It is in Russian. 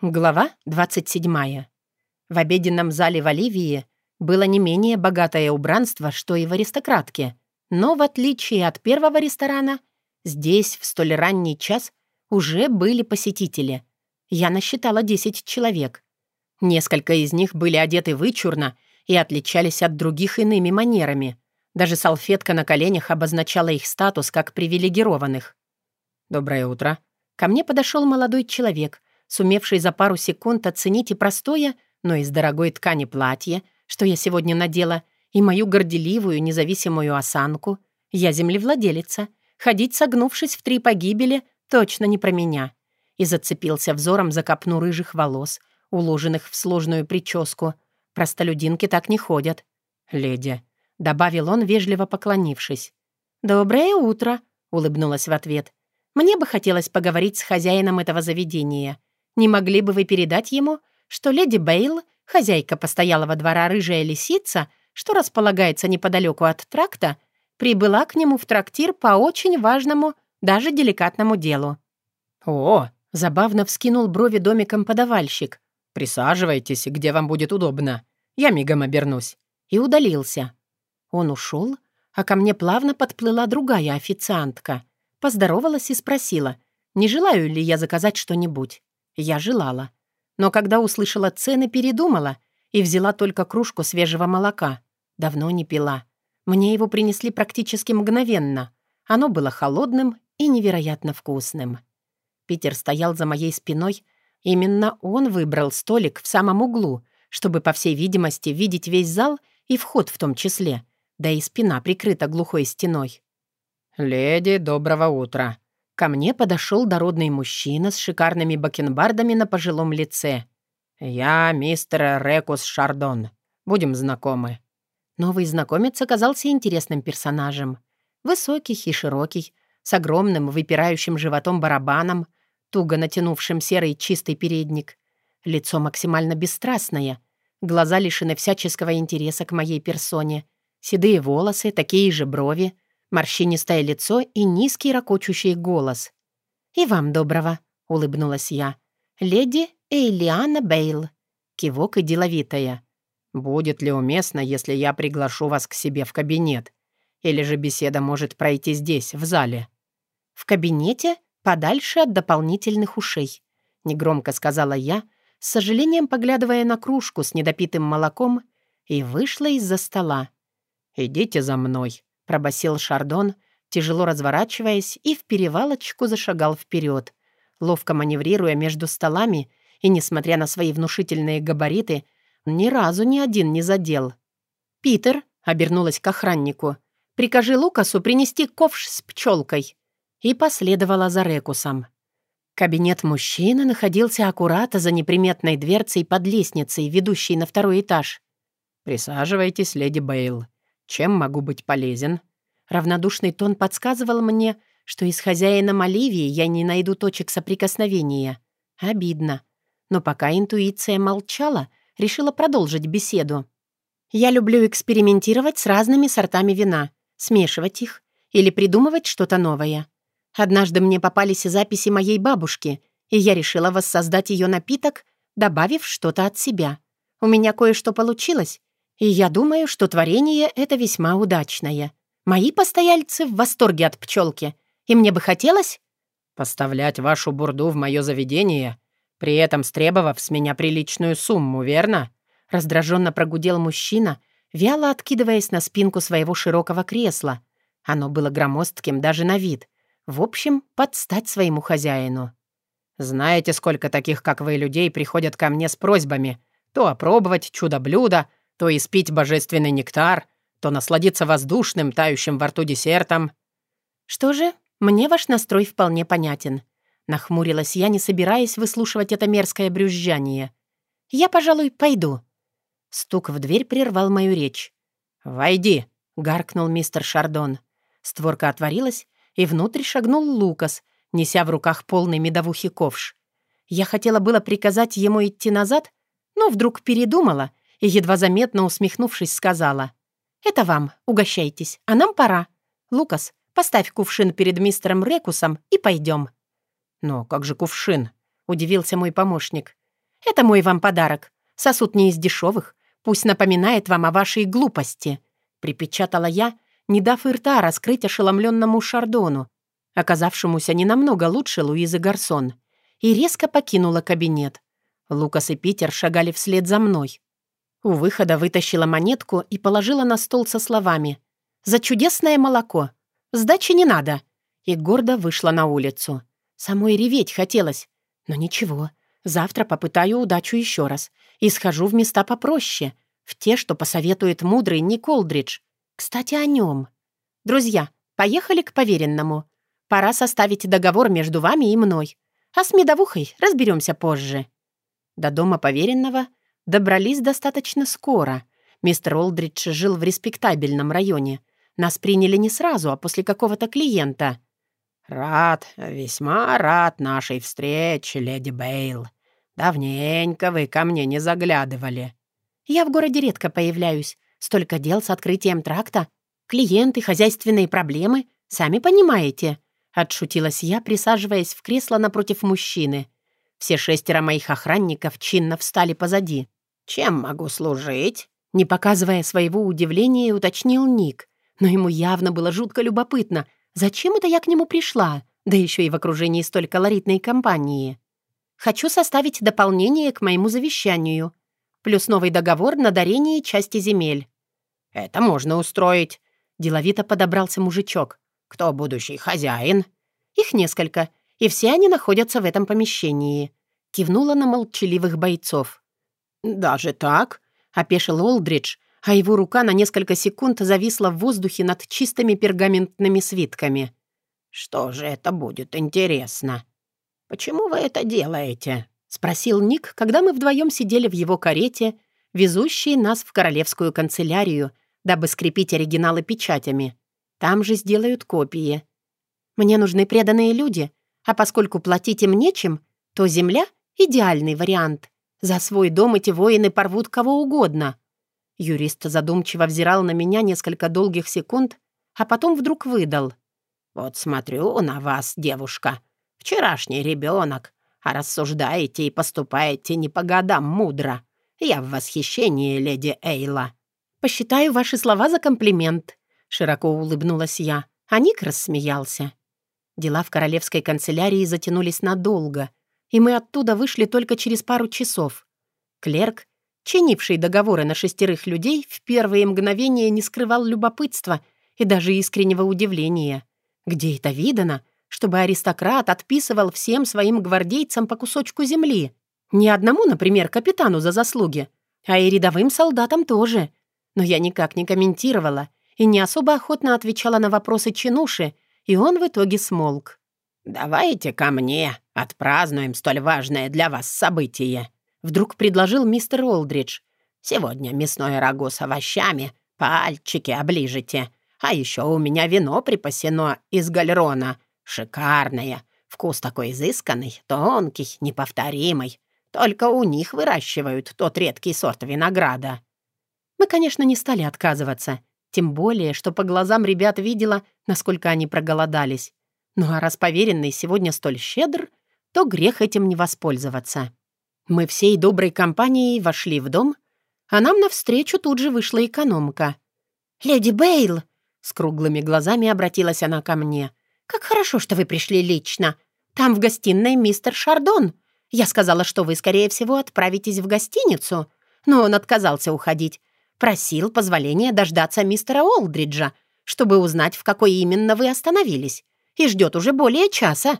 Глава 27. В обеденном зале в Оливии было не менее богатое убранство, что и в аристократке. Но в отличие от первого ресторана, здесь в столь ранний час уже были посетители. Я насчитала 10 человек. Несколько из них были одеты вычурно и отличались от других иными манерами. Даже салфетка на коленях обозначала их статус как привилегированных. «Доброе утро». Ко мне подошел молодой человек — сумевший за пару секунд оценить и простое, но из дорогой ткани платье, что я сегодня надела, и мою горделивую, независимую осанку. Я землевладелица. Ходить, согнувшись в три погибели, точно не про меня. И зацепился взором за копну рыжих волос, уложенных в сложную прическу. Простолюдинки так не ходят. «Леди», — добавил он, вежливо поклонившись. «Доброе утро», — улыбнулась в ответ. «Мне бы хотелось поговорить с хозяином этого заведения. Не могли бы вы передать ему, что леди Бейл, хозяйка постоялого двора «Рыжая лисица», что располагается неподалеку от тракта, прибыла к нему в трактир по очень важному, даже деликатному делу. «О!» — забавно вскинул брови домиком подавальщик. «Присаживайтесь, где вам будет удобно. Я мигом обернусь». И удалился. Он ушел, а ко мне плавно подплыла другая официантка. Поздоровалась и спросила, не желаю ли я заказать что-нибудь. Я желала. Но когда услышала цены, передумала и взяла только кружку свежего молока. Давно не пила. Мне его принесли практически мгновенно. Оно было холодным и невероятно вкусным. Питер стоял за моей спиной. Именно он выбрал столик в самом углу, чтобы, по всей видимости, видеть весь зал и вход в том числе, да и спина прикрыта глухой стеной. «Леди, доброго утра!» Ко мне подошел дородный мужчина с шикарными бакенбардами на пожилом лице. «Я мистер Рекус Шардон. Будем знакомы». Новый знакомец оказался интересным персонажем. Высокий и широкий, с огромным выпирающим животом-барабаном, туго натянувшим серый чистый передник. Лицо максимально бесстрастное, глаза лишены всяческого интереса к моей персоне, седые волосы, такие же брови — морщинистое лицо и низкий ракочущий голос. «И вам доброго», — улыбнулась я. «Леди Эйлиана Бейл». Кивок и деловитая. «Будет ли уместно, если я приглашу вас к себе в кабинет? Или же беседа может пройти здесь, в зале?» «В кабинете, подальше от дополнительных ушей», — негромко сказала я, с сожалением поглядывая на кружку с недопитым молоком, и вышла из-за стола. «Идите за мной», пробасил Шардон, тяжело разворачиваясь, и в перевалочку зашагал вперед, ловко маневрируя между столами и, несмотря на свои внушительные габариты, ни разу ни один не задел. «Питер», — обернулась к охраннику, — «прикажи Лукасу принести ковш с пчелкой», и последовала за Рекусом. Кабинет мужчины находился аккуратно за неприметной дверцей под лестницей, ведущей на второй этаж. «Присаживайтесь, леди Бейл», чем могу быть полезен?» Равнодушный тон подсказывал мне, что и с хозяином Оливии я не найду точек соприкосновения. Обидно. Но пока интуиция молчала, решила продолжить беседу. «Я люблю экспериментировать с разными сортами вина, смешивать их или придумывать что-то новое. Однажды мне попались записи моей бабушки, и я решила воссоздать ее напиток, добавив что-то от себя. У меня кое-что получилось, и я думаю, что творение это весьма удачное. Мои постояльцы в восторге от пчелки, и мне бы хотелось... Поставлять вашу бурду в мое заведение, при этом стребовав с меня приличную сумму, верно? Раздраженно прогудел мужчина, вяло откидываясь на спинку своего широкого кресла. Оно было громоздким даже на вид. В общем, подстать своему хозяину. «Знаете, сколько таких, как вы, людей приходят ко мне с просьбами? То опробовать чудо-блюдо, то испить божественный нектар, то насладиться воздушным, тающим во рту десертом. «Что же, мне ваш настрой вполне понятен», — нахмурилась я, не собираясь выслушивать это мерзкое брюзжание. «Я, пожалуй, пойду». Стук в дверь прервал мою речь. «Войди», — гаркнул мистер Шардон. Створка отворилась, и внутрь шагнул Лукас, неся в руках полный медовухи ковш. Я хотела было приказать ему идти назад, но вдруг передумала и, едва заметно усмехнувшись, сказала. «Это вам, угощайтесь, а нам пора. Лукас, поставь кувшин перед мистером Рекусом и пойдем». «Но как же кувшин?» — удивился мой помощник. Это мой вам подарок. Сосуд не из дешевых. Пусть напоминает вам о вашей глупости», — припечатала я, не дав и рта раскрыть ошеломленному Шардону, оказавшемуся не намного лучше Луизы Гарсон, и резко покинула кабинет. Лукас и Питер шагали вслед за мной. У выхода вытащила монетку и положила на стол со словами «За чудесное молоко! Сдачи не надо!» и гордо вышла на улицу. Самой реветь хотелось, но ничего, завтра попытаю удачу еще раз и схожу в места попроще, в те, что посоветует мудрый Николдридж. Кстати, о нем. Друзья, поехали к поверенному. Пора составить договор между вами и мной. А с медовухой разберемся позже. До дома поверенного добрались достаточно скоро. Мистер Олдридж жил в респектабельном районе. Нас приняли не сразу, а после какого-то клиента. «Рад, весьма рад нашей встрече, леди Бейл. Давненько вы ко мне не заглядывали». «Я в городе редко появляюсь. Столько дел с открытием тракта. Клиенты, хозяйственные проблемы. Сами понимаете», — отшутилась я, присаживаясь в кресло напротив мужчины. Все шестеро моих охранников чинно встали позади. «Чем могу служить?» Не показывая своего удивления, уточнил Ник. Но ему явно было жутко любопытно — Зачем это я к нему пришла? Да еще и в окружении столь колоритной компании. Хочу составить дополнение к моему завещанию. Плюс новый договор на дарение части земель. Это можно устроить. Деловито подобрался мужичок. Кто будущий хозяин? Их несколько, и все они находятся в этом помещении. Кивнула на молчаливых бойцов. «Даже так?» — опешил Олдридж, а его рука на несколько секунд зависла в воздухе над чистыми пергаментными свитками. «Что же это будет интересно? Почему вы это делаете?» — спросил Ник, когда мы вдвоем сидели в его карете, везущей нас в королевскую канцелярию, дабы скрепить оригиналы печатями. Там же сделают копии. Мне нужны преданные люди, а поскольку платить им нечем, то земля — идеальный вариант. За свой дом эти воины порвут кого угодно — Юрист задумчиво взирал на меня несколько долгих секунд, а потом вдруг выдал. «Вот смотрю на вас, девушка. Вчерашний ребенок, а рассуждаете и поступаете не по годам мудро. Я в восхищении, леди Эйла». «Посчитаю ваши слова за комплимент», — широко улыбнулась я, а Ник рассмеялся. Дела в королевской канцелярии затянулись надолго, и мы оттуда вышли только через пару часов. Клерк чинивший договоры на шестерых людей, в первые мгновения не скрывал любопытства и даже искреннего удивления. Где это видано, чтобы аристократ отписывал всем своим гвардейцам по кусочку земли? Не одному, например, капитану за заслуги, а и рядовым солдатам тоже. Но я никак не комментировала и не особо охотно отвечала на вопросы чинуши, и он в итоге смолк. «Давайте ко мне, отпразднуем столь важное для вас событие», Вдруг предложил мистер Олдридж. «Сегодня мясное рагу с овощами. Пальчики оближите. А еще у меня вино припасено из гальрона. Шикарное. Вкус такой изысканный, тонкий, неповторимый. Только у них выращивают тот редкий сорт винограда». Мы, конечно, не стали отказываться. Тем более, что по глазам ребят видела, насколько они проголодались. Ну а раз поверенный сегодня столь щедр, то грех этим не воспользоваться. Мы всей доброй компанией вошли в дом, а нам навстречу тут же вышла экономка. «Леди Бейл!» — с круглыми глазами обратилась она ко мне. «Как хорошо, что вы пришли лично. Там в гостиной мистер Шардон. Я сказала, что вы, скорее всего, отправитесь в гостиницу, но он отказался уходить. Просил позволения дождаться мистера Олдриджа, чтобы узнать, в какой именно вы остановились, и ждет уже более часа».